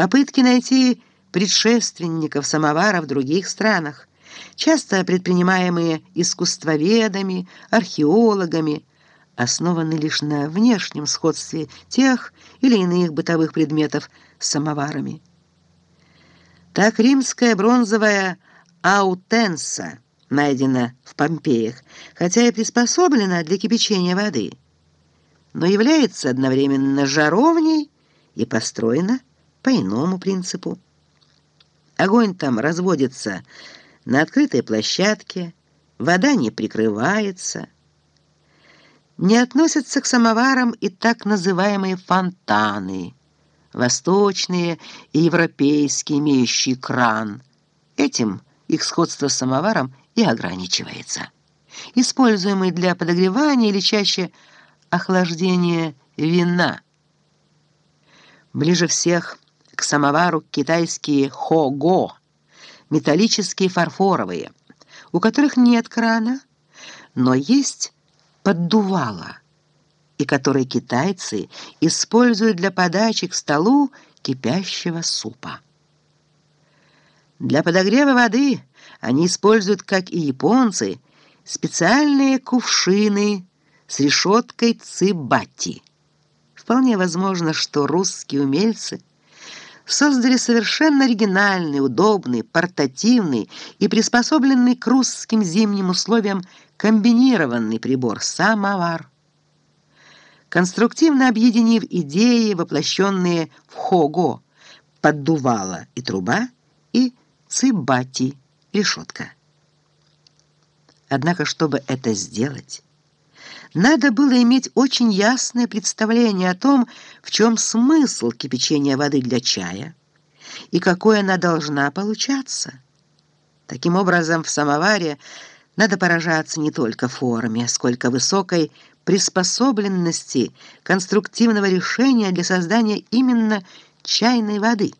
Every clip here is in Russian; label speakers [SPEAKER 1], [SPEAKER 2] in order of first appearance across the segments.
[SPEAKER 1] Попытки найти предшественников самовара в других странах, часто предпринимаемые искусствоведами, археологами, основаны лишь на внешнем сходстве тех или иных бытовых предметов с самоварами. Так римская бронзовая аутенса найдена в Помпеях, хотя и приспособлена для кипячения воды, но является одновременно жаровней и построена по иному принципу. Огонь там разводится на открытой площадке, вода не прикрывается. Не относятся к самоварам и так называемые фонтаны, восточные и европейские, имеющие кран. Этим их сходство с самоваром и ограничивается. Используемый для подогревания или чаще охлаждения вина. Ближе всех к самовару китайские хого, металлические фарфоровые, у которых нет крана, но есть поддувало, и которые китайцы используют для подачи к столу кипящего супа. Для подогрева воды они используют, как и японцы, специальные кувшины с решеткой цибати. Вполне возможно, что русские умельцы – создали совершенно оригинальный, удобный, портативный и приспособленный к русским зимним условиям комбинированный прибор «самовар». Конструктивно объединив идеи, воплощенные в хого, поддувало и труба, и цибати, решетка. Однако, чтобы это сделать, надо было иметь очень ясное представление о том, в чем смысл кипячения воды для чая и какой она должна получаться. Таким образом, в самоваре надо поражаться не только форме, сколько высокой приспособленности конструктивного решения для создания именно чайной воды.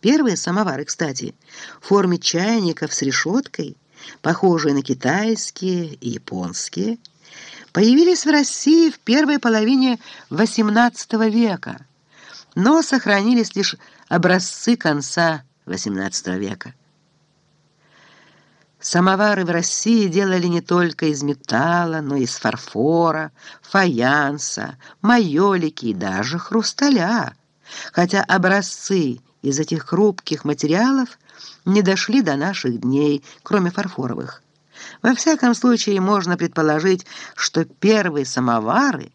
[SPEAKER 1] Первые самовары, кстати, в форме чайников с решеткой, похожие на китайские и японские – появились в России в первой половине XVIII века, но сохранились лишь образцы конца XVIII века. Самовары в России делали не только из металла, но и из фарфора, фаянса, майолики и даже хрусталя, хотя образцы из этих хрупких материалов не дошли до наших дней, кроме фарфоровых. Во всяком случае, можно предположить, что первые самовары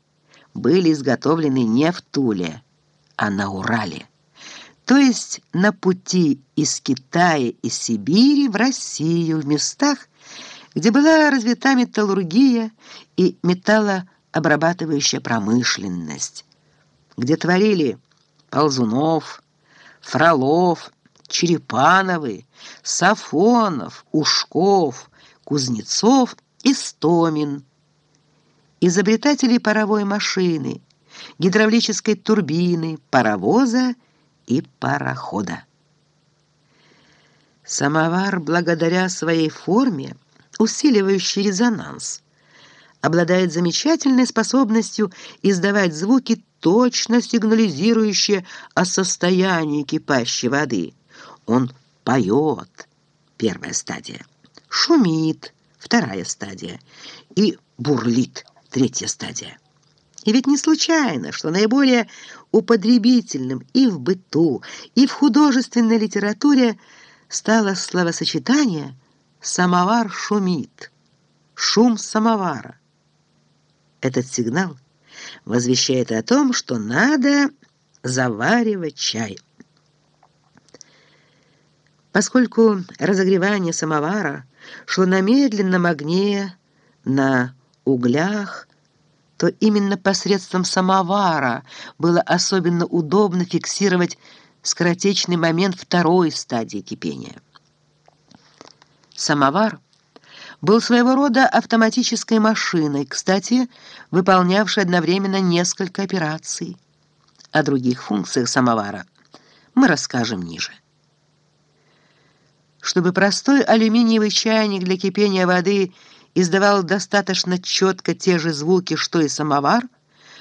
[SPEAKER 1] были изготовлены не в Туле, а на Урале, то есть на пути из Китая и Сибири в Россию, в местах, где была развита металлургия и металлообрабатывающая промышленность, где творили Ползунов, Фролов, Черепановы, Сафонов, Ушков, Кузнецов и Стомин, изобретателей паровой машины, гидравлической турбины, паровоза и парохода. Самовар, благодаря своей форме, усиливающей резонанс, обладает замечательной способностью издавать звуки, точно сигнализирующие о состоянии кипящей воды. Он поет, первая стадия шумит, вторая стадия, и бурлит, третья стадия. И ведь не случайно, что наиболее употребительным и в быту, и в художественной литературе стало словосочетание «самовар шумит», «шум самовара». Этот сигнал возвещает о том, что надо заваривать чай. Поскольку разогревание самовара шло на медленном огне, на углях, то именно посредством самовара было особенно удобно фиксировать скоротечный момент второй стадии кипения. Самовар был своего рода автоматической машиной, кстати, выполнявшей одновременно несколько операций. О других функциях самовара мы расскажем ниже. Чтобы простой алюминиевый чайник для кипения воды издавал достаточно четко те же звуки, что и самовар –